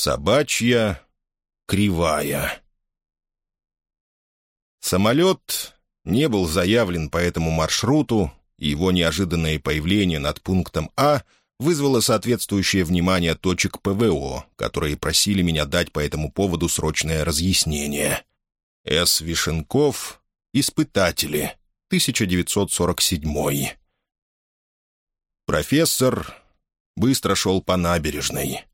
Собачья кривая. Самолет не был заявлен по этому маршруту, и его неожиданное появление над пунктом А вызвало соответствующее внимание точек ПВО, которые просили меня дать по этому поводу срочное разъяснение. С. Вишенков, «Испытатели», 1947. Профессор быстро шел по набережной.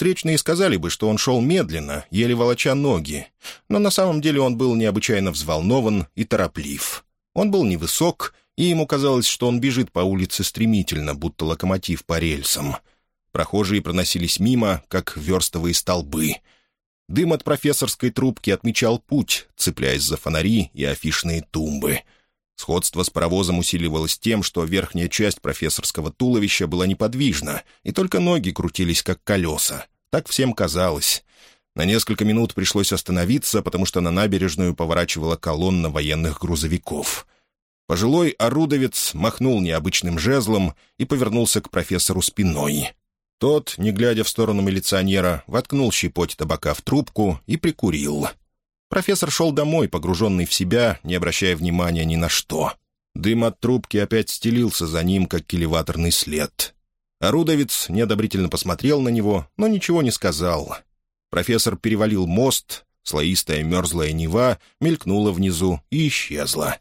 Встречные сказали бы, что он шел медленно, еле волоча ноги, но на самом деле он был необычайно взволнован и тороплив. Он был невысок, и ему казалось, что он бежит по улице стремительно, будто локомотив по рельсам. Прохожие проносились мимо, как верстовые столбы. Дым от профессорской трубки отмечал путь, цепляясь за фонари и афишные тумбы — Сходство с паровозом усиливалось тем, что верхняя часть профессорского туловища была неподвижна, и только ноги крутились, как колеса. Так всем казалось. На несколько минут пришлось остановиться, потому что на набережную поворачивала колонна военных грузовиков. Пожилой орудовец махнул необычным жезлом и повернулся к профессору спиной. Тот, не глядя в сторону милиционера, воткнул щепоть табака в трубку и прикурил — Профессор шел домой, погруженный в себя, не обращая внимания ни на что. Дым от трубки опять стелился за ним, как килеваторный след. Орудовец неодобрительно посмотрел на него, но ничего не сказал. Профессор перевалил мост, слоистая мерзлая Нева мелькнула внизу и исчезла.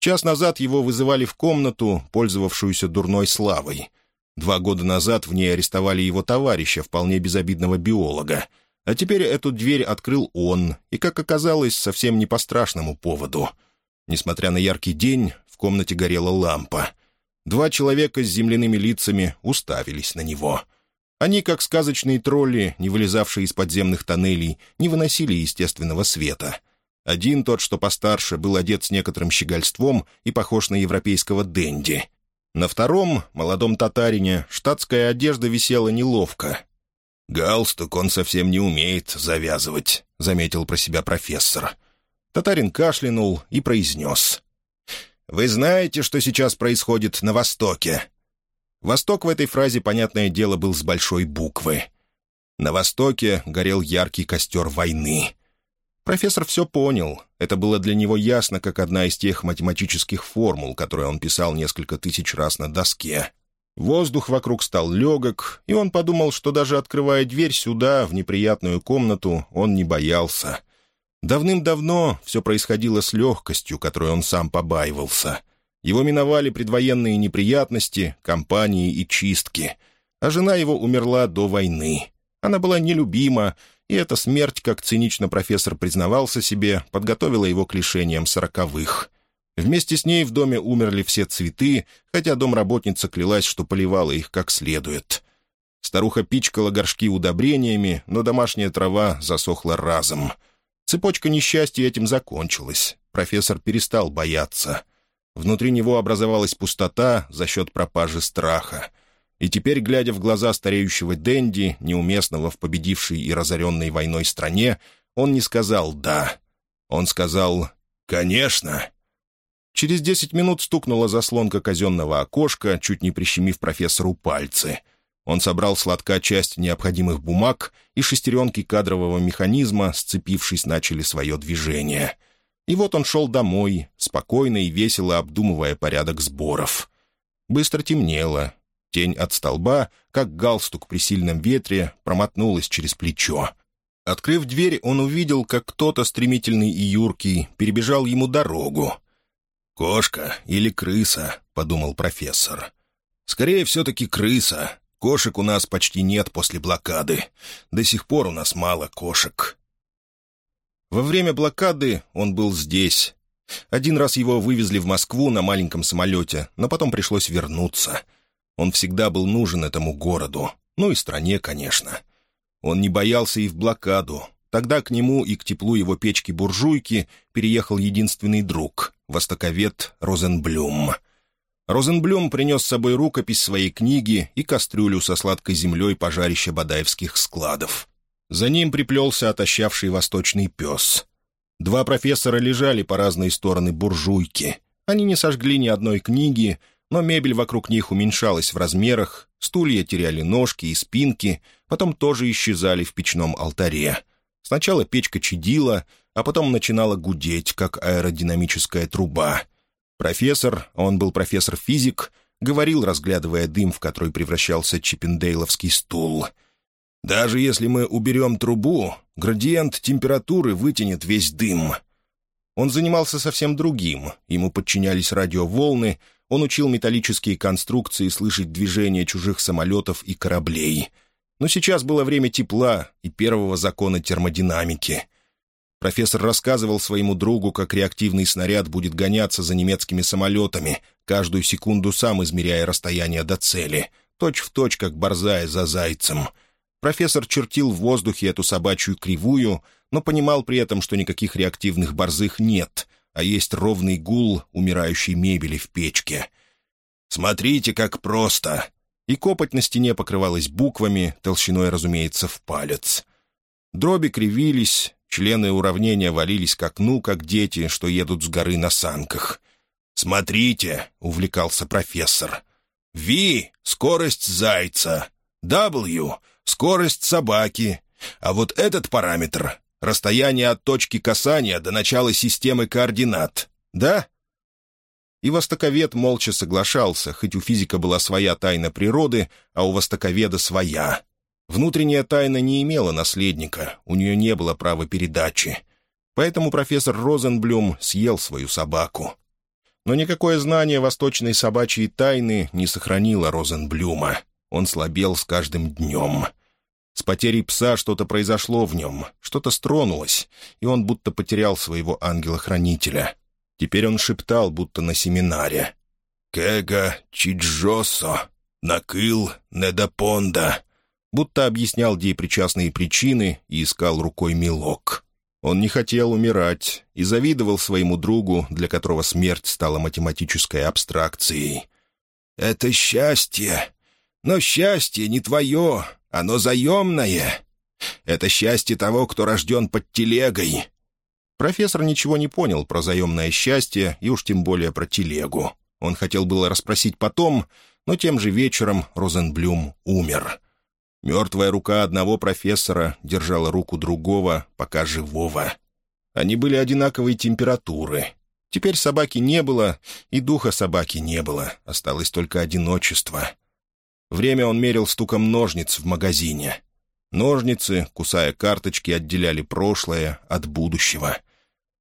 Час назад его вызывали в комнату, пользовавшуюся дурной славой. Два года назад в ней арестовали его товарища, вполне безобидного биолога — а теперь эту дверь открыл он, и, как оказалось, совсем не по страшному поводу. Несмотря на яркий день, в комнате горела лампа. Два человека с земляными лицами уставились на него. Они, как сказочные тролли, не вылезавшие из подземных тоннелей, не выносили естественного света. Один, тот, что постарше, был одет с некоторым щегольством и похож на европейского денди. На втором, молодом татарине, штатская одежда висела неловко, «Галстук он совсем не умеет завязывать», — заметил про себя профессор. Татарин кашлянул и произнес. «Вы знаете, что сейчас происходит на Востоке?» Восток в этой фразе, понятное дело, был с большой буквы. На Востоке горел яркий костер войны. Профессор все понял. Это было для него ясно, как одна из тех математических формул, которые он писал несколько тысяч раз на доске. Воздух вокруг стал легок, и он подумал, что даже открывая дверь сюда, в неприятную комнату, он не боялся. Давным-давно все происходило с легкостью, которой он сам побаивался. Его миновали предвоенные неприятности, кампании и чистки. А жена его умерла до войны. Она была нелюбима, и эта смерть, как цинично профессор признавался себе, подготовила его к лишениям сороковых — Вместе с ней в доме умерли все цветы, хотя домработница клялась, что поливала их как следует. Старуха пичкала горшки удобрениями, но домашняя трава засохла разом. Цепочка несчастья этим закончилась. Профессор перестал бояться. Внутри него образовалась пустота за счет пропажи страха. И теперь, глядя в глаза стареющего Дэнди, неуместного в победившей и разоренной войной стране, он не сказал «да». Он сказал «конечно». Через десять минут стукнула заслонка казенного окошка, чуть не прищемив профессору пальцы. Он собрал сладка часть необходимых бумаг, и шестеренки кадрового механизма, сцепившись, начали свое движение. И вот он шел домой, спокойно и весело обдумывая порядок сборов. Быстро темнело. Тень от столба, как галстук при сильном ветре, промотнулась через плечо. Открыв дверь, он увидел, как кто-то стремительный и юркий перебежал ему дорогу — «Кошка или крыса», — подумал профессор. «Скорее все-таки крыса. Кошек у нас почти нет после блокады. До сих пор у нас мало кошек». Во время блокады он был здесь. Один раз его вывезли в Москву на маленьком самолете, но потом пришлось вернуться. Он всегда был нужен этому городу, ну и стране, конечно. Он не боялся и в блокаду. Тогда к нему и к теплу его печки-буржуйки переехал единственный друг востоковед Розенблюм. Розенблюм принес с собой рукопись своей книги и кастрюлю со сладкой землей пожарища Бадаевских складов. За ним приплелся отощавший восточный пес. Два профессора лежали по разные стороны буржуйки. Они не сожгли ни одной книги, но мебель вокруг них уменьшалась в размерах, стулья теряли ножки и спинки, потом тоже исчезали в печном алтаре. Сначала печка чадила, а потом начинала гудеть, как аэродинамическая труба. Профессор, он был профессор-физик, говорил, разглядывая дым, в который превращался чиппендейловский стул. «Даже если мы уберем трубу, градиент температуры вытянет весь дым». Он занимался совсем другим, ему подчинялись радиоволны, он учил металлические конструкции слышать движение чужих самолетов и кораблей. Но сейчас было время тепла и первого закона термодинамики. Профессор рассказывал своему другу, как реактивный снаряд будет гоняться за немецкими самолетами, каждую секунду сам измеряя расстояние до цели, точь-в-точь, точь, как борзая за зайцем. Профессор чертил в воздухе эту собачью кривую, но понимал при этом, что никаких реактивных борзых нет, а есть ровный гул умирающей мебели в печке. «Смотрите, как просто!» И копоть на стене покрывалась буквами, толщиной, разумеется, в палец. Дроби кривились, Члены уравнения валились к окну, как дети, что едут с горы на санках. «Смотрите», — увлекался профессор. «V — скорость зайца. W — скорость собаки. А вот этот параметр — расстояние от точки касания до начала системы координат. Да?» И востоковед молча соглашался, хоть у физика была своя тайна природы, а у востоковеда своя. Внутренняя тайна не имела наследника, у нее не было права передачи. Поэтому профессор Розенблюм съел свою собаку. Но никакое знание восточной собачьей тайны не сохранило Розенблюма. Он слабел с каждым днем. С потерей пса что-то произошло в нем, что-то стронулось, и он будто потерял своего ангела-хранителя. Теперь он шептал, будто на семинаре. «Кега чиджосо, накыл недопонда» будто объяснял деепричастные причины и искал рукой мелок. Он не хотел умирать и завидовал своему другу, для которого смерть стала математической абстракцией. «Это счастье! Но счастье не твое, оно заемное. Это счастье того, кто рожден под телегой». Профессор ничего не понял про заемное счастье и уж тем более про телегу. Он хотел было расспросить потом, но тем же вечером Розенблюм умер — Мертвая рука одного профессора держала руку другого, пока живого. Они были одинаковой температуры. Теперь собаки не было, и духа собаки не было, осталось только одиночество. Время он мерил стуком ножниц в магазине. Ножницы, кусая карточки, отделяли прошлое от будущего.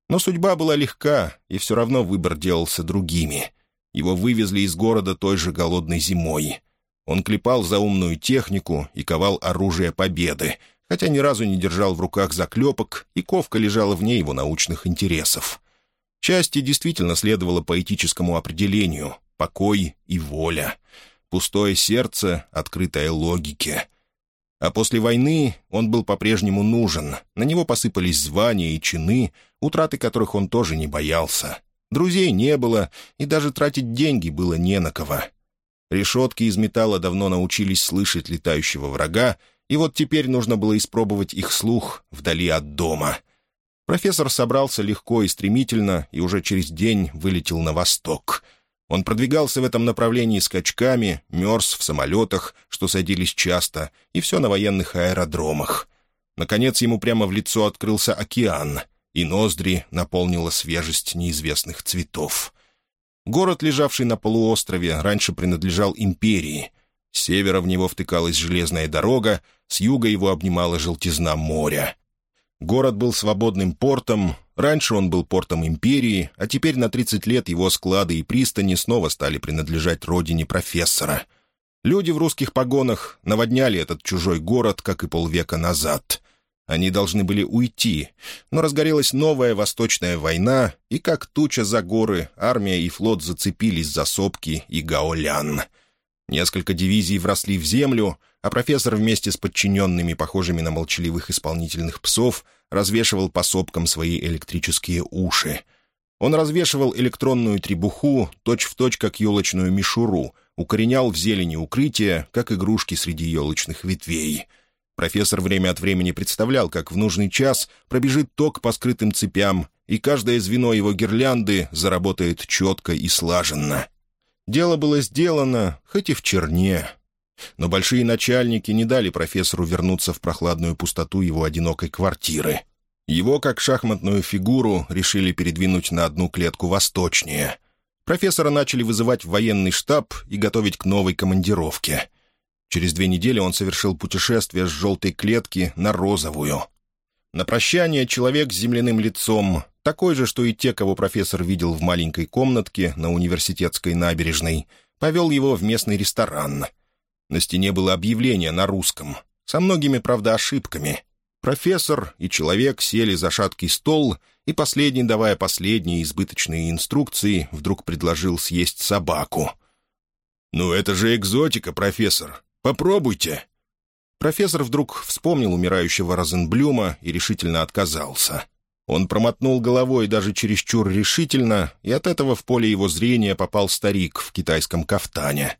Но судьба была легка, и все равно выбор делался другими. Его вывезли из города той же голодной зимой. Он клепал заумную технику и ковал оружие победы, хотя ни разу не держал в руках заклепок, и ковка лежала вне его научных интересов. Счастье действительно следовало поэтическому определению — покой и воля. Пустое сердце, открытое логике. А после войны он был по-прежнему нужен. На него посыпались звания и чины, утраты которых он тоже не боялся. Друзей не было, и даже тратить деньги было не на кого. Решетки из металла давно научились слышать летающего врага, и вот теперь нужно было испробовать их слух вдали от дома. Профессор собрался легко и стремительно и уже через день вылетел на восток. Он продвигался в этом направлении скачками, мерз в самолетах, что садились часто, и все на военных аэродромах. Наконец ему прямо в лицо открылся океан, и ноздри наполнила свежесть неизвестных цветов. Город, лежавший на полуострове, раньше принадлежал империи. С севера в него втыкалась железная дорога, с юга его обнимала желтизна моря. Город был свободным портом, раньше он был портом империи, а теперь на 30 лет его склады и пристани снова стали принадлежать родине профессора. Люди в русских погонах наводняли этот чужой город, как и полвека назад. Они должны были уйти, но разгорелась новая Восточная война, и как туча за горы, армия и флот зацепились за сопки и гаолян. Несколько дивизий вросли в землю, а профессор вместе с подчиненными, похожими на молчаливых исполнительных псов, развешивал по сопкам свои электрические уши. Он развешивал электронную требуху точь-в-точь, точь, как елочную мишуру, укоренял в зелени укрытия, как игрушки среди елочных ветвей — Профессор время от времени представлял, как в нужный час пробежит ток по скрытым цепям, и каждое звено его гирлянды заработает четко и слаженно. Дело было сделано, хоть и в черне. Но большие начальники не дали профессору вернуться в прохладную пустоту его одинокой квартиры. Его, как шахматную фигуру, решили передвинуть на одну клетку восточнее. Профессора начали вызывать в военный штаб и готовить к новой командировке. Через две недели он совершил путешествие с желтой клетки на розовую. На прощание человек с земляным лицом, такой же, что и те, кого профессор видел в маленькой комнатке на университетской набережной, повел его в местный ресторан. На стене было объявление на русском, со многими, правда, ошибками. Профессор и человек сели за шаткий стол, и последний, давая последние избыточные инструкции, вдруг предложил съесть собаку. «Ну, это же экзотика, профессор. Попробуйте!» Профессор вдруг вспомнил умирающего Розенблюма и решительно отказался. Он промотнул головой даже чересчур решительно, и от этого в поле его зрения попал старик в китайском кафтане.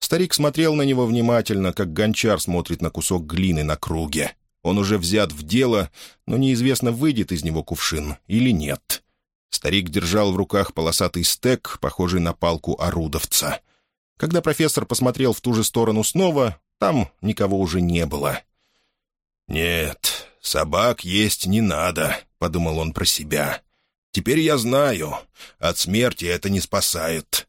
Старик смотрел на него внимательно, как гончар смотрит на кусок глины на круге. Он уже взят в дело, но неизвестно, выйдет из него кувшин или нет. Старик держал в руках полосатый стек, похожий на палку орудовца. Когда профессор посмотрел в ту же сторону снова, там никого уже не было. «Нет, собак есть не надо», — подумал он про себя. «Теперь я знаю, от смерти это не спасает».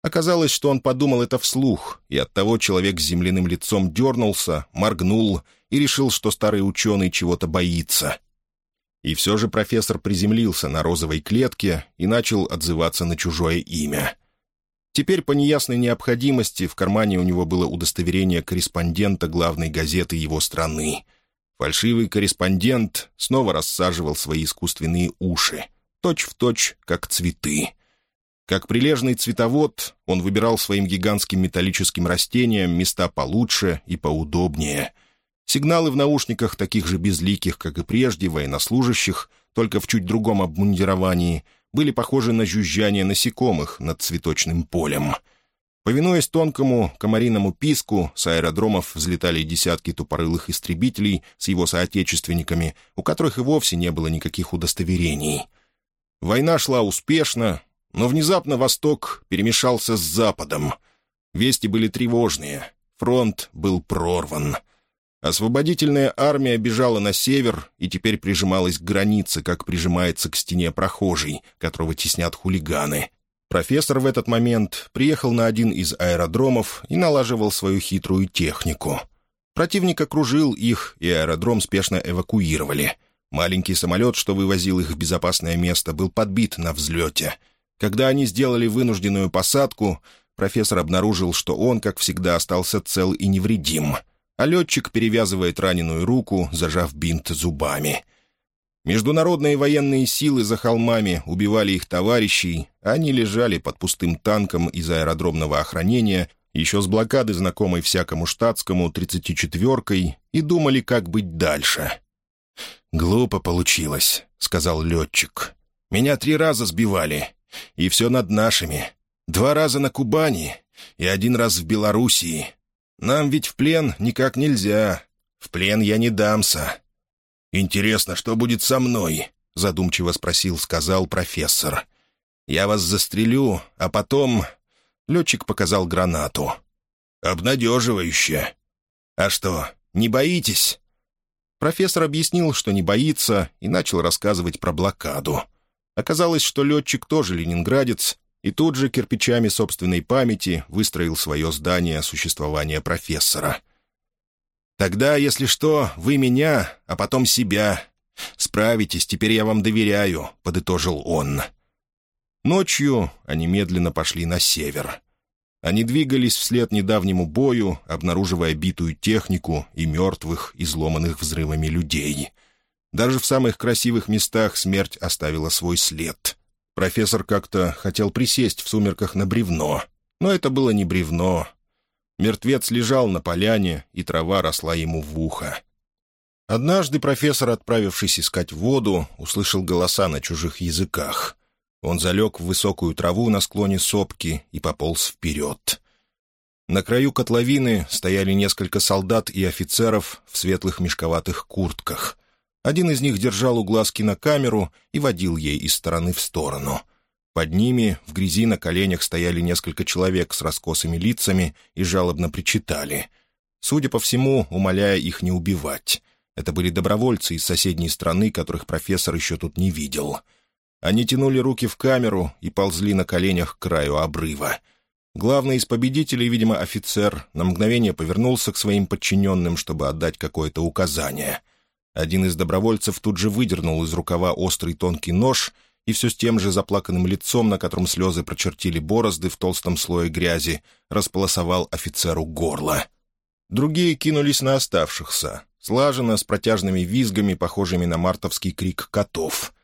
Оказалось, что он подумал это вслух, и оттого человек с земляным лицом дернулся, моргнул и решил, что старый ученый чего-то боится. И все же профессор приземлился на розовой клетке и начал отзываться на чужое имя — Теперь по неясной необходимости в кармане у него было удостоверение корреспондента главной газеты его страны. Фальшивый корреспондент снова рассаживал свои искусственные уши, точь-в-точь, точь, как цветы. Как прилежный цветовод, он выбирал своим гигантским металлическим растениям места получше и поудобнее. Сигналы в наушниках, таких же безликих, как и прежде, военнослужащих, только в чуть другом обмундировании — были похожи на жужжание насекомых над цветочным полем. Повинуясь тонкому комариному писку, с аэродромов взлетали десятки тупорылых истребителей с его соотечественниками, у которых и вовсе не было никаких удостоверений. Война шла успешно, но внезапно Восток перемешался с Западом. Вести были тревожные. Фронт был прорван — Освободительная армия бежала на север и теперь прижималась к границе, как прижимается к стене прохожий, которого теснят хулиганы. Профессор в этот момент приехал на один из аэродромов и налаживал свою хитрую технику. Противник окружил их, и аэродром спешно эвакуировали. Маленький самолет, что вывозил их в безопасное место, был подбит на взлете. Когда они сделали вынужденную посадку, профессор обнаружил, что он, как всегда, остался цел и невредим — а летчик перевязывает раненую руку, зажав бинт зубами. Международные военные силы за холмами убивали их товарищей, а они лежали под пустым танком из аэродромного охранения, еще с блокады, знакомой всякому штатскому, 34-кой, и думали, как быть дальше. «Глупо получилось», — сказал летчик. «Меня три раза сбивали, и все над нашими. Два раза на Кубани и один раз в Белоруссии. Нам ведь в плен никак нельзя. В плен я не дамся». «Интересно, что будет со мной?» — задумчиво спросил, сказал профессор. «Я вас застрелю, а потом...» Летчик показал гранату. «Обнадеживающе. А что, не боитесь?» Профессор объяснил, что не боится, и начал рассказывать про блокаду. Оказалось, что летчик тоже ленинградец, и тут же кирпичами собственной памяти выстроил свое здание существования профессора. «Тогда, если что, вы меня, а потом себя. Справитесь, теперь я вам доверяю», — подытожил он. Ночью они медленно пошли на север. Они двигались вслед недавнему бою, обнаруживая битую технику и мертвых, изломанных взрывами людей. Даже в самых красивых местах смерть оставила свой след. Профессор как-то хотел присесть в сумерках на бревно, но это было не бревно. Мертвец лежал на поляне, и трава росла ему в ухо. Однажды профессор, отправившись искать воду, услышал голоса на чужих языках. Он залег в высокую траву на склоне сопки и пополз вперед. На краю котловины стояли несколько солдат и офицеров в светлых мешковатых куртках. Один из них держал у глаз кинокамеру и водил ей из стороны в сторону. Под ними в грязи на коленях стояли несколько человек с раскосыми лицами и жалобно причитали. Судя по всему, умоляя их не убивать. Это были добровольцы из соседней страны, которых профессор еще тут не видел. Они тянули руки в камеру и ползли на коленях к краю обрыва. Главный из победителей, видимо, офицер, на мгновение повернулся к своим подчиненным, чтобы отдать какое-то указание. Один из добровольцев тут же выдернул из рукава острый тонкий нож и все с тем же заплаканным лицом, на котором слезы прочертили борозды в толстом слое грязи, располосовал офицеру горло. Другие кинулись на оставшихся, слаженно, с протяжными визгами, похожими на мартовский крик котов.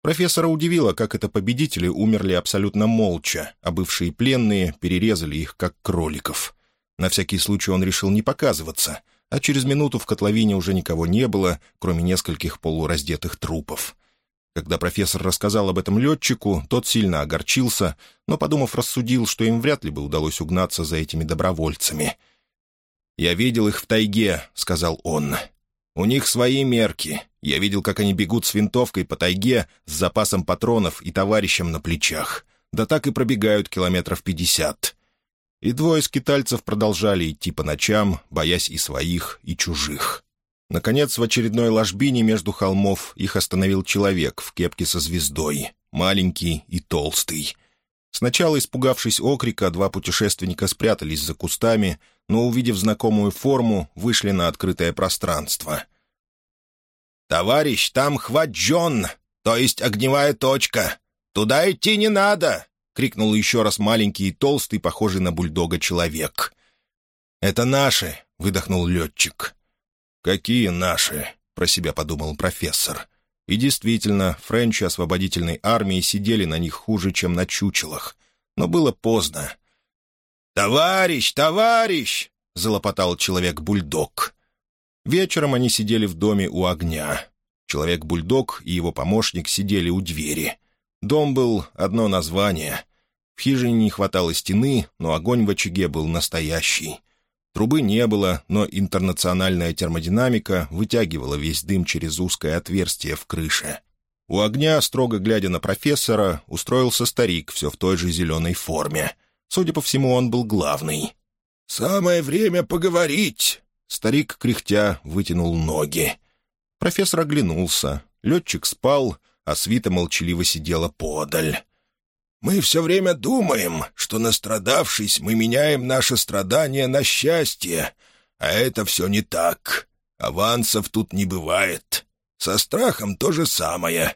Профессора удивило, как это победители умерли абсолютно молча, а бывшие пленные перерезали их, как кроликов. На всякий случай он решил не показываться, а через минуту в котловине уже никого не было, кроме нескольких полураздетых трупов. Когда профессор рассказал об этом летчику, тот сильно огорчился, но, подумав, рассудил, что им вряд ли бы удалось угнаться за этими добровольцами — «Я видел их в тайге», — сказал он. «У них свои мерки. Я видел, как они бегут с винтовкой по тайге с запасом патронов и товарищем на плечах. Да так и пробегают километров пятьдесят». И двое скитальцев продолжали идти по ночам, боясь и своих, и чужих. Наконец, в очередной ложбине между холмов их остановил человек в кепке со звездой, маленький и толстый. Сначала, испугавшись окрика, два путешественника спрятались за кустами, но, увидев знакомую форму, вышли на открытое пространство. «Товарищ, там хваджон, то есть огневая точка. Туда идти не надо!» — крикнул еще раз маленький и толстый, похожий на бульдога человек. «Это наши!» — выдохнул летчик. «Какие наши?» — про себя подумал профессор. И действительно, френчи освободительной армии сидели на них хуже, чем на чучелах. Но было поздно. «Товарищ, товарищ!» — залопотал человек-бульдог. Вечером они сидели в доме у огня. Человек-бульдог и его помощник сидели у двери. Дом был одно название. В хижине не хватало стены, но огонь в очаге был настоящий. Трубы не было, но интернациональная термодинамика вытягивала весь дым через узкое отверстие в крыше. У огня, строго глядя на профессора, устроился старик все в той же зеленой форме — Судя по всему, он был главный. «Самое время поговорить!» Старик, кряхтя, вытянул ноги. Профессор оглянулся. Летчик спал, а свита молчаливо сидела подаль. «Мы все время думаем, что, настрадавшись, мы меняем наше страдание на счастье, а это все не так. Авансов тут не бывает. Со страхом то же самое.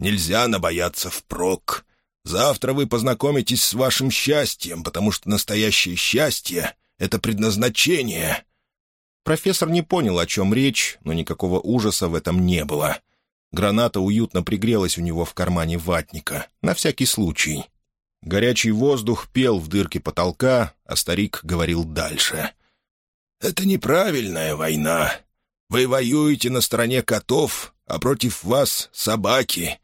Нельзя набояться впрок. Завтра вы познакомитесь с вашим счастьем, потому что настоящее счастье — это предназначение». Профессор не понял, о чем речь, но никакого ужаса в этом не было. Граната уютно пригрелась у него в кармане ватника, на всякий случай. Горячий воздух пел в дырке потолка, а старик говорил дальше. «Это неправильная война. Вы воюете на стороне котов, а против вас — собаки.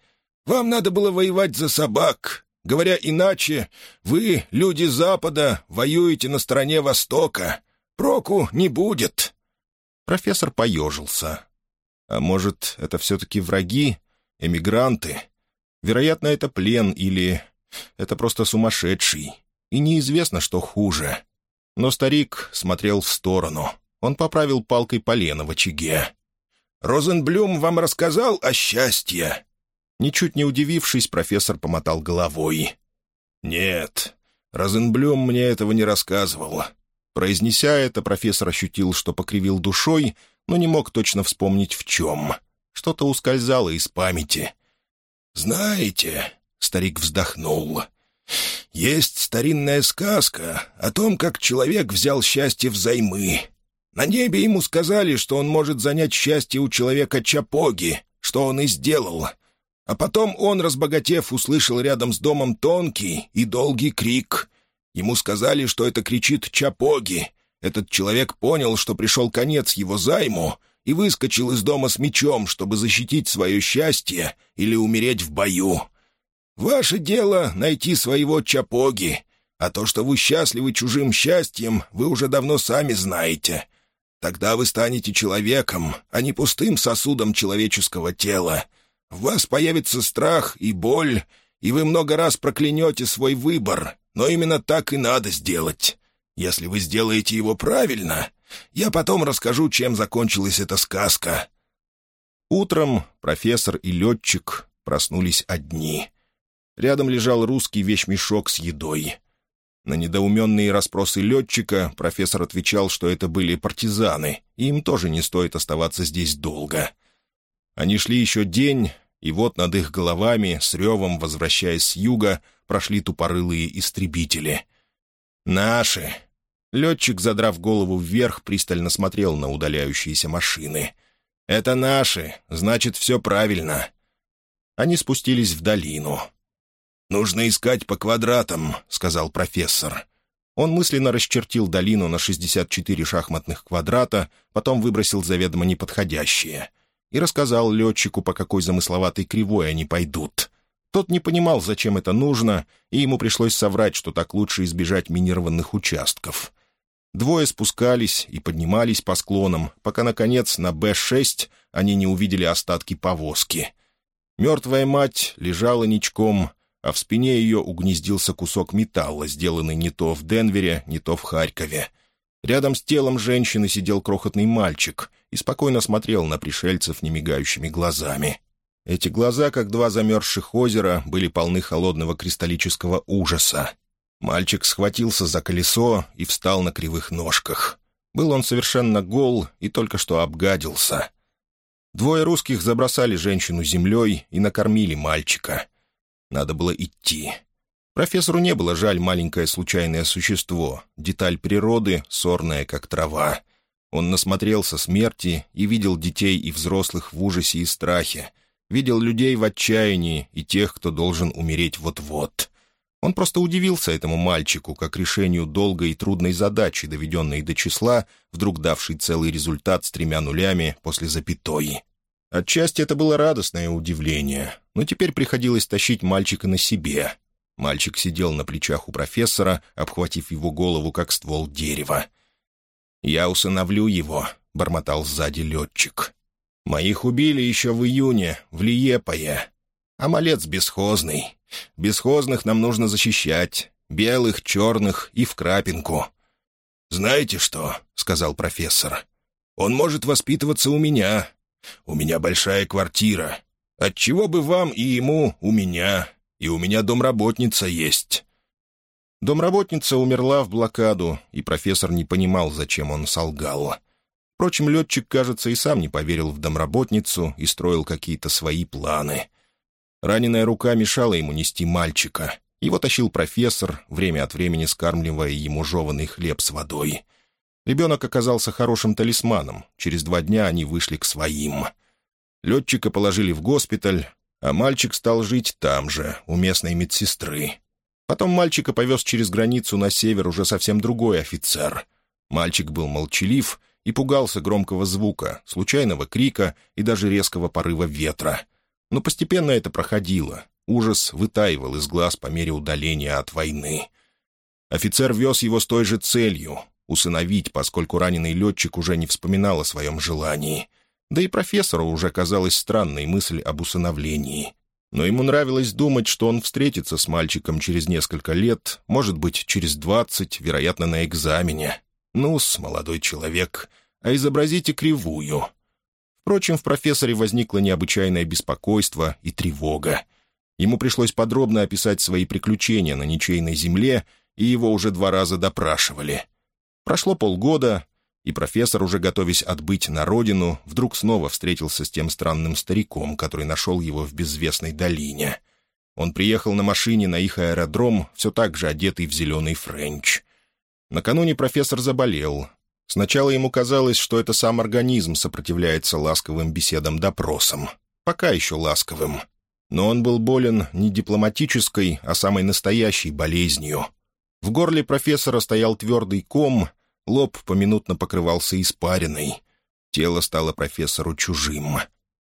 Вам надо было воевать за собак. Говоря иначе, вы, люди Запада, воюете на стороне Востока. Проку не будет». Профессор поежился. «А может, это все-таки враги? Эмигранты? Вероятно, это плен или... Это просто сумасшедший. И неизвестно, что хуже». Но старик смотрел в сторону. Он поправил палкой полено в очаге. «Розенблюм вам рассказал о счастье?» Ничуть не удивившись, профессор помотал головой. «Нет, Розенблюм мне этого не рассказывал». Произнеся это, профессор ощутил, что покривил душой, но не мог точно вспомнить в чем. Что-то ускользало из памяти. «Знаете...» — старик вздохнул. «Есть старинная сказка о том, как человек взял счастье взаймы. На небе ему сказали, что он может занять счастье у человека Чапоги, что он и сделал. А потом он, разбогатев, услышал рядом с домом тонкий и долгий крик. Ему сказали, что это кричит Чапоги. Этот человек понял, что пришел конец его займу, и выскочил из дома с мечом, чтобы защитить свое счастье или умереть в бою. Ваше дело — найти своего Чапоги, а то, что вы счастливы чужим счастьем, вы уже давно сами знаете. Тогда вы станете человеком, а не пустым сосудом человеческого тела, в вас появится страх и боль, и вы много раз проклянете свой выбор, но именно так и надо сделать. Если вы сделаете его правильно, я потом расскажу, чем закончилась эта сказка». Утром профессор и летчик проснулись одни. Рядом лежал русский вещмешок с едой. На недоуменные расспросы летчика профессор отвечал, что это были партизаны, и им тоже не стоит оставаться здесь долго. Они шли еще день, и вот над их головами, с ревом возвращаясь с юга, прошли тупорылые истребители. «Наши!» Летчик, задрав голову вверх, пристально смотрел на удаляющиеся машины. «Это наши, значит, все правильно». Они спустились в долину. «Нужно искать по квадратам», — сказал профессор. Он мысленно расчертил долину на 64 шахматных квадрата, потом выбросил заведомо неподходящие. И рассказал летчику, по какой замысловатой кривой они пойдут. Тот не понимал, зачем это нужно, и ему пришлось соврать, что так лучше избежать минированных участков. Двое спускались и поднимались по склонам, пока, наконец, на Б-6 они не увидели остатки повозки. Мертвая мать лежала ничком, а в спине ее угнездился кусок металла, сделанный не то в Денвере, не то в Харькове. Рядом с телом женщины сидел крохотный мальчик и спокойно смотрел на пришельцев немигающими глазами. Эти глаза, как два замерзших озера, были полны холодного кристаллического ужаса. Мальчик схватился за колесо и встал на кривых ножках. Был он совершенно гол и только что обгадился. Двое русских забросали женщину землей и накормили мальчика. Надо было идти. Профессору не было жаль маленькое случайное существо, деталь природы, сорная, как трава. Он насмотрелся смерти и видел детей и взрослых в ужасе и страхе, видел людей в отчаянии и тех, кто должен умереть вот-вот. Он просто удивился этому мальчику, как решению долгой и трудной задачи, доведенной до числа, вдруг давшей целый результат с тремя нулями после запятой. Отчасти это было радостное удивление, но теперь приходилось тащить мальчика на себе. Мальчик сидел на плечах у профессора, обхватив его голову, как ствол дерева. «Я усыновлю его», — бормотал сзади летчик. «Моих убили еще в июне, в Лиепае. А малец бесхозный. Бесхозных нам нужно защищать. Белых, черных и в крапинку». «Знаете что?» — сказал профессор. «Он может воспитываться у меня. У меня большая квартира. Отчего бы вам и ему у меня? И у меня домработница есть». Домработница умерла в блокаду, и профессор не понимал, зачем он солгал. Впрочем, летчик, кажется, и сам не поверил в домработницу и строил какие-то свои планы. Раненая рука мешала ему нести мальчика. Его тащил профессор, время от времени скармливая ему жеванный хлеб с водой. Ребенок оказался хорошим талисманом. Через два дня они вышли к своим. Летчика положили в госпиталь, а мальчик стал жить там же, у местной медсестры. Потом мальчика повез через границу на север уже совсем другой офицер. Мальчик был молчалив и пугался громкого звука, случайного крика и даже резкого порыва ветра — но постепенно это проходило. Ужас вытаивал из глаз по мере удаления от войны. Офицер вез его с той же целью — усыновить, поскольку раненый летчик уже не вспоминал о своем желании. Да и профессору уже казалась странной мысль об усыновлении. Но ему нравилось думать, что он встретится с мальчиком через несколько лет, может быть, через двадцать, вероятно, на экзамене. Ну-с, молодой человек, а изобразите кривую — Впрочем, в профессоре возникло необычайное беспокойство и тревога. Ему пришлось подробно описать свои приключения на ничейной земле, и его уже два раза допрашивали. Прошло полгода, и профессор, уже готовясь отбыть на родину, вдруг снова встретился с тем странным стариком, который нашел его в безвестной долине. Он приехал на машине на их аэродром, все так же одетый в зеленый френч. Накануне профессор заболел, Сначала ему казалось, что это сам организм сопротивляется ласковым беседам-допросам. Пока еще ласковым. Но он был болен не дипломатической, а самой настоящей болезнью. В горле профессора стоял твердый ком, лоб поминутно покрывался испариной. Тело стало профессору чужим.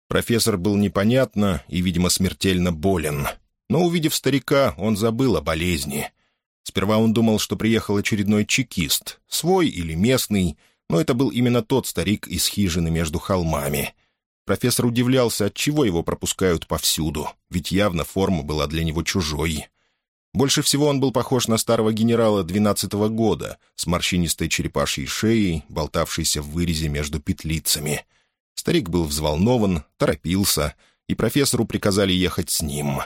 Профессор был непонятно и, видимо, смертельно болен. Но, увидев старика, он забыл о болезни — Сперва он думал, что приехал очередной чекист, свой или местный, но это был именно тот старик из хижины между холмами. Профессор удивлялся, от чего его пропускают повсюду, ведь явно форма была для него чужой. Больше всего он был похож на старого генерала двенадцатого года, с морщинистой черепашьей шеей, болтавшейся в вырезе между петлицами. Старик был взволнован, торопился, и профессору приказали ехать с ним.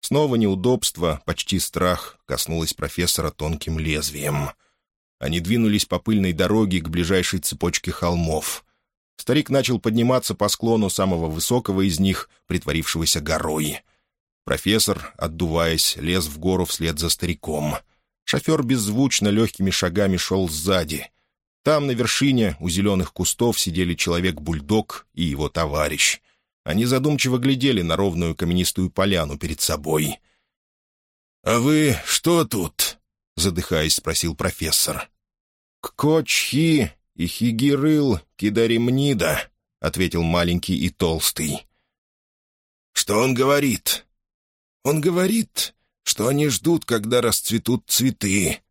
Снова неудобство, почти страх, коснулось профессора тонким лезвием. Они двинулись по пыльной дороге к ближайшей цепочке холмов. Старик начал подниматься по склону самого высокого из них, притворившегося горой. Профессор, отдуваясь, лез в гору вслед за стариком. Шофер беззвучно легкими шагами шел сзади. Там, на вершине, у зеленых кустов сидели человек-бульдог и его товарищ. Они задумчиво глядели на ровную каменистую поляну перед собой. «А вы что тут?» — задыхаясь, спросил профессор. «Ккочхи и хигирыл кидаримнида», — ответил маленький и толстый. «Что он говорит?» «Он говорит, что они ждут, когда расцветут цветы».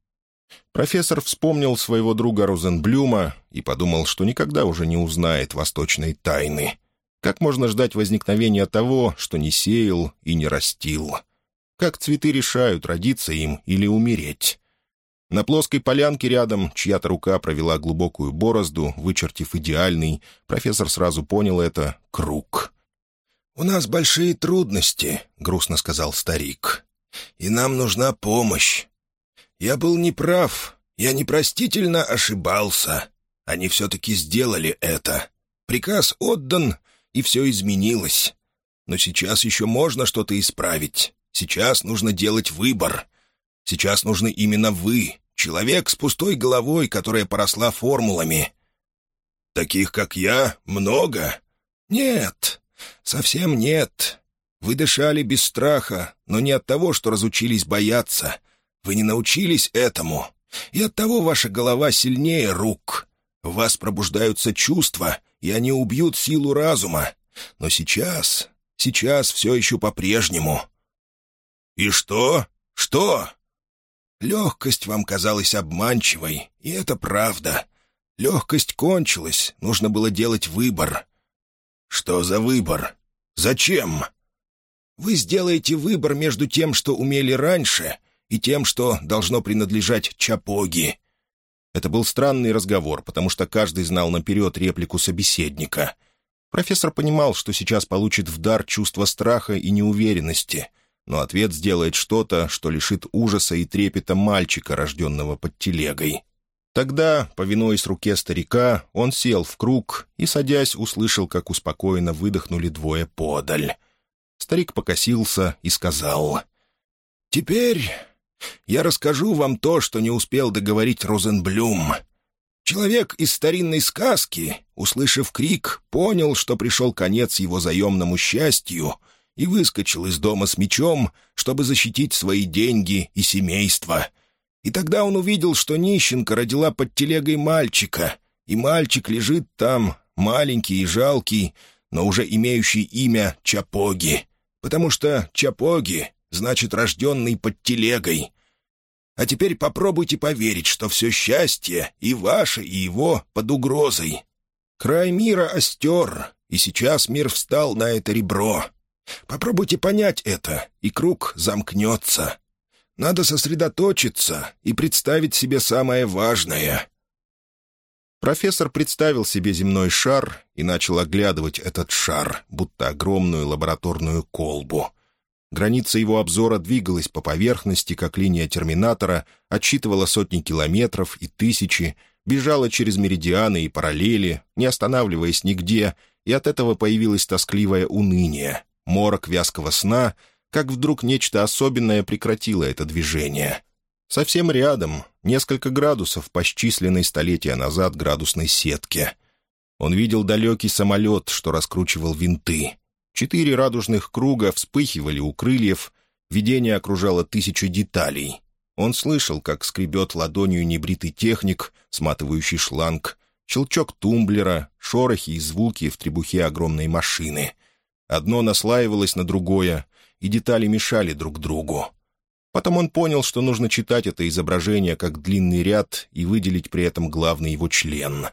Профессор вспомнил своего друга Розенблюма и подумал, что никогда уже не узнает восточной тайны. Как можно ждать возникновения того, что не сеял и не растил? Как цветы решают, родиться им или умереть? На плоской полянке рядом чья-то рука провела глубокую борозду, вычертив идеальный, профессор сразу понял это, круг. «У нас большие трудности», — грустно сказал старик. «И нам нужна помощь. Я был неправ, я непростительно ошибался. Они все-таки сделали это. Приказ отдан, и все изменилось. Но сейчас еще можно что-то исправить. Сейчас нужно делать выбор. Сейчас нужны именно вы, человек с пустой головой, которая поросла формулами. Таких, как я, много? Нет, совсем нет. Вы дышали без страха, но не от того, что разучились бояться. Вы не научились этому. И от того ваша голова сильнее рук. В вас пробуждаются чувства, и они убьют силу разума. Но сейчас, сейчас все еще по-прежнему. «И что? Что?» Легкость вам казалась обманчивой, и это правда. Легкость кончилась, нужно было делать выбор. Что за выбор? Зачем? Вы сделаете выбор между тем, что умели раньше, и тем, что должно принадлежать Чапоги. Это был странный разговор, потому что каждый знал наперед реплику собеседника. Профессор понимал, что сейчас получит в дар чувство страха и неуверенности, но ответ сделает что-то, что лишит ужаса и трепета мальчика, рожденного под телегой. Тогда, повинуясь руке старика, он сел в круг и, садясь, услышал, как успокоенно выдохнули двое подаль. Старик покосился и сказал, «Теперь я расскажу вам то, что не успел договорить Розенблюм. Человек из старинной сказки, услышав крик, понял, что пришел конец его заемному счастью, и выскочил из дома с мечом, чтобы защитить свои деньги и семейство. И тогда он увидел, что нищенка родила под телегой мальчика, и мальчик лежит там, маленький и жалкий, но уже имеющий имя Чапоги, потому что Чапоги значит рожденный под телегой. А теперь попробуйте поверить, что все счастье, и ваше, и его, под угрозой. Край мира остер, и сейчас мир встал на это ребро. Попробуйте понять это, и круг замкнется. Надо сосредоточиться и представить себе самое важное. Профессор представил себе земной шар и начал оглядывать этот шар, будто огромную лабораторную колбу. Граница его обзора двигалась по поверхности, как линия терминатора, отсчитывала сотни километров и тысячи, бежала через меридианы и параллели, не останавливаясь нигде, и от этого появилось тоскливое уныние, морок вязкого сна, как вдруг нечто особенное прекратило это движение. Совсем рядом, несколько градусов по счисленной столетия назад градусной сетке. Он видел далекий самолет, что раскручивал винты. Четыре радужных круга вспыхивали у крыльев, видение окружало тысячи деталей. Он слышал, как скребет ладонью небритый техник, сматывающий шланг, щелчок тумблера, шорохи и звуки в требухе огромной машины. Одно наслаивалось на другое, и детали мешали друг другу. Потом он понял, что нужно читать это изображение как длинный ряд и выделить при этом главный его член.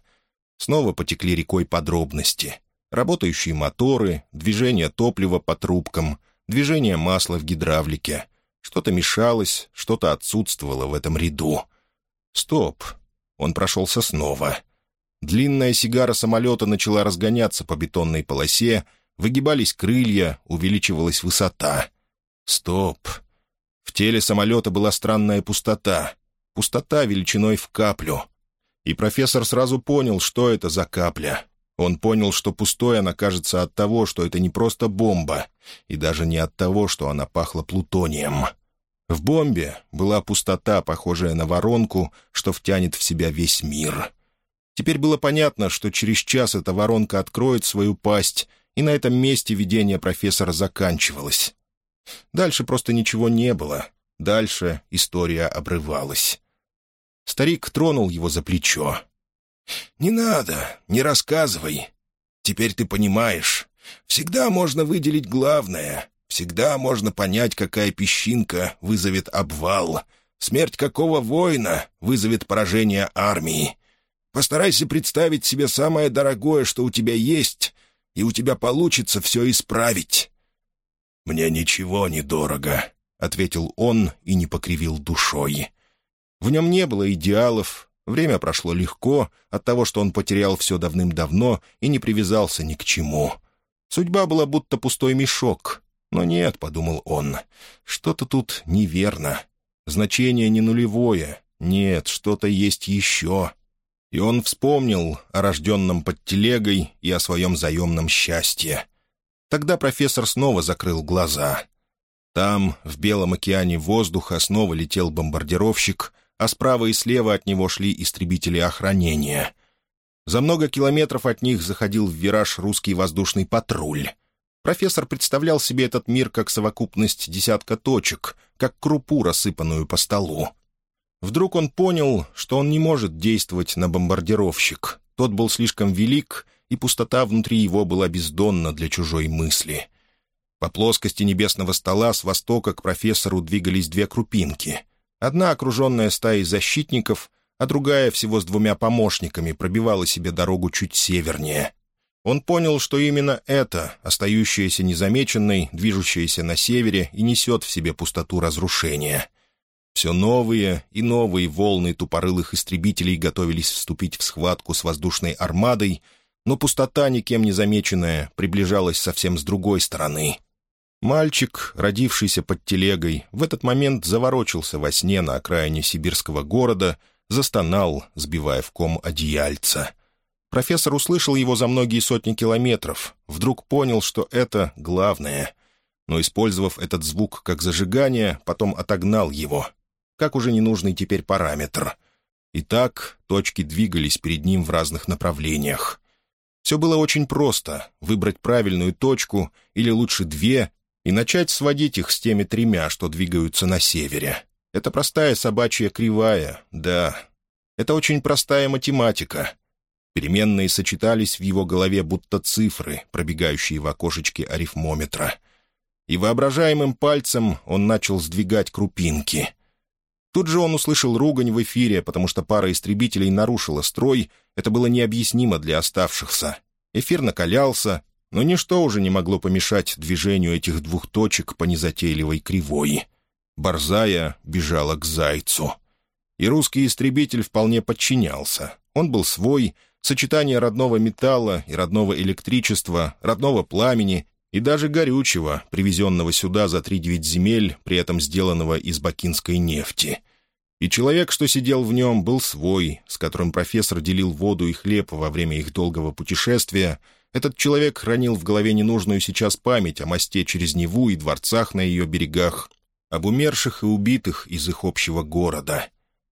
Снова потекли рекой подробности. Работающие моторы, движение топлива по трубкам, движение масла в гидравлике. Что-то мешалось, что-то отсутствовало в этом ряду. Стоп. Он прошелся снова. Длинная сигара самолета начала разгоняться по бетонной полосе, выгибались крылья, увеличивалась высота. Стоп. В теле самолета была странная пустота. Пустота величиной в каплю. И профессор сразу понял, что это за капля. Он понял, что пустой она кажется от того, что это не просто бомба, и даже не от того, что она пахла плутонием. В бомбе была пустота, похожая на воронку, что втянет в себя весь мир. Теперь было понятно, что через час эта воронка откроет свою пасть, и на этом месте видение профессора заканчивалось. Дальше просто ничего не было. Дальше история обрывалась. Старик тронул его за плечо. «Не надо, не рассказывай. Теперь ты понимаешь. Всегда можно выделить главное. Всегда можно понять, какая песчинка вызовет обвал. Смерть какого воина вызовет поражение армии. Постарайся представить себе самое дорогое, что у тебя есть, и у тебя получится все исправить». «Мне ничего не дорого», — ответил он и не покривил душой. В нем не было идеалов, время прошло легко от того, что он потерял все давным-давно и не привязался ни к чему. Судьба была будто пустой мешок. Но нет, — подумал он, — что-то тут неверно. Значение не нулевое. Нет, что-то есть еще. И он вспомнил о рожденном под телегой и о своем заемном счастье. Тогда профессор снова закрыл глаза. Там, в белом океане воздуха, снова летел бомбардировщик, а справа и слева от него шли истребители охранения. За много километров от них заходил в вираж русский воздушный патруль. Профессор представлял себе этот мир как совокупность десятка точек, как крупу, рассыпанную по столу. Вдруг он понял, что он не может действовать на бомбардировщик. Тот был слишком велик, и пустота внутри его была бездонна для чужой мысли. По плоскости небесного стола с востока к профессору двигались две крупинки — Одна, окруженная стаей защитников, а другая, всего с двумя помощниками, пробивала себе дорогу чуть севернее. Он понял, что именно это, остающаяся незамеченной, движущаяся на севере, и несет в себе пустоту разрушения. Все новые и новые волны тупорылых истребителей готовились вступить в схватку с воздушной армадой, но пустота, никем не замеченная, приближалась совсем с другой стороны. Мальчик, родившийся под телегой, в этот момент заворочился во сне на окраине сибирского города, застонал, сбивая в ком одеяльца. Профессор услышал его за многие сотни километров, вдруг понял, что это главное. Но, использовав этот звук как зажигание, потом отогнал его, как уже ненужный теперь параметр. И так точки двигались перед ним в разных направлениях. Все было очень просто — выбрать правильную точку, или лучше две, и начать сводить их с теми тремя, что двигаются на севере. Это простая собачья кривая, да. Это очень простая математика. Переменные сочетались в его голове будто цифры, пробегающие в окошечке арифмометра. И воображаемым пальцем он начал сдвигать крупинки. Тут же он услышал ругань в эфире, потому что пара истребителей нарушила строй, это было необъяснимо для оставшихся. Эфир накалялся, но ничто уже не могло помешать движению этих двух точек по незатейливой кривой. Борзая бежала к зайцу. И русский истребитель вполне подчинялся. Он был свой, сочетание родного металла и родного электричества, родного пламени и даже горючего, привезенного сюда за три девять земель, при этом сделанного из бакинской нефти. И человек, что сидел в нем, был свой, с которым профессор делил воду и хлеб во время их долгого путешествия — этот человек хранил в голове ненужную сейчас память о мосте через Неву и дворцах на ее берегах, об умерших и убитых из их общего города.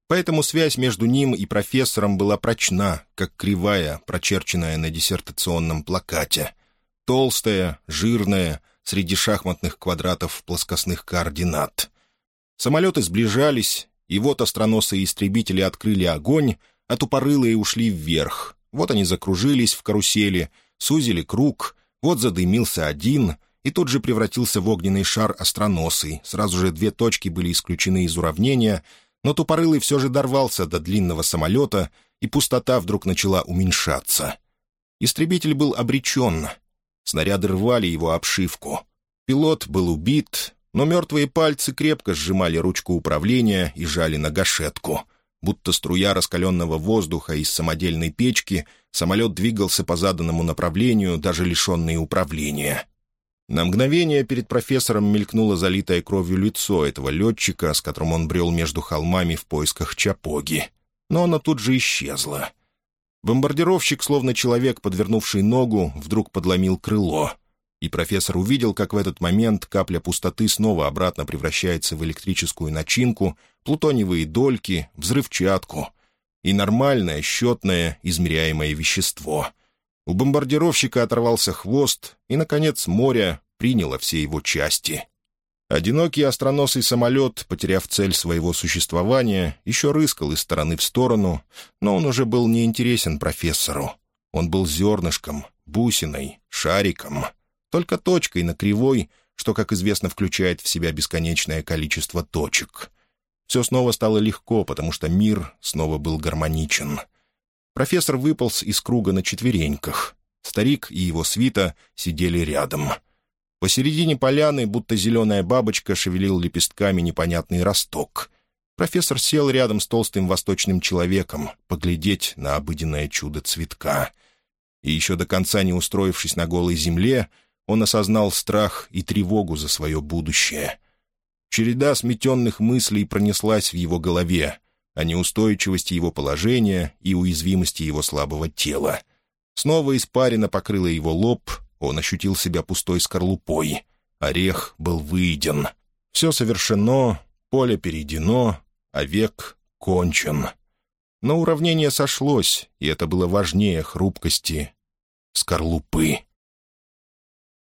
Поэтому связь между ним и профессором была прочна, как кривая, прочерченная на диссертационном плакате. Толстая, жирная, среди шахматных квадратов плоскостных координат. Самолеты сближались, и вот остроносые истребители открыли огонь, а тупорылые ушли вверх. Вот они закружились в карусели — сузили круг, вот задымился один, и тут же превратился в огненный шар остроносый. Сразу же две точки были исключены из уравнения, но тупорылый все же дорвался до длинного самолета, и пустота вдруг начала уменьшаться. Истребитель был обречен. Снаряды рвали его обшивку. Пилот был убит, но мертвые пальцы крепко сжимали ручку управления и жали на гашетку. Будто струя раскаленного воздуха из самодельной печки, самолет двигался по заданному направлению, даже лишенный управления. На мгновение перед профессором мелькнуло залитое кровью лицо этого летчика, с которым он брел между холмами в поисках Чапоги. Но оно тут же исчезло. Бомбардировщик, словно человек, подвернувший ногу, вдруг подломил крыло. И профессор увидел, как в этот момент капля пустоты снова обратно превращается в электрическую начинку, плутониевые дольки, взрывчатку и нормальное, счетное, измеряемое вещество — у бомбардировщика оторвался хвост, и, наконец, море приняло все его части. Одинокий остроносый самолет, потеряв цель своего существования, еще рыскал из стороны в сторону, но он уже был неинтересен профессору. Он был зернышком, бусиной, шариком, только точкой на кривой, что, как известно, включает в себя бесконечное количество точек. Все снова стало легко, потому что мир снова был гармоничен — Профессор выполз из круга на четвереньках. Старик и его свита сидели рядом. Посередине поляны, будто зеленая бабочка, шевелил лепестками непонятный росток. Профессор сел рядом с толстым восточным человеком, поглядеть на обыденное чудо цветка. И еще до конца не устроившись на голой земле, он осознал страх и тревогу за свое будущее. Череда сметенных мыслей пронеслась в его голове, о неустойчивости его положения и уязвимости его слабого тела. Снова испарина покрыла его лоб, он ощутил себя пустой скорлупой. Орех был выеден. Все совершено, поле перейдено, а век кончен. Но уравнение сошлось, и это было важнее хрупкости скорлупы.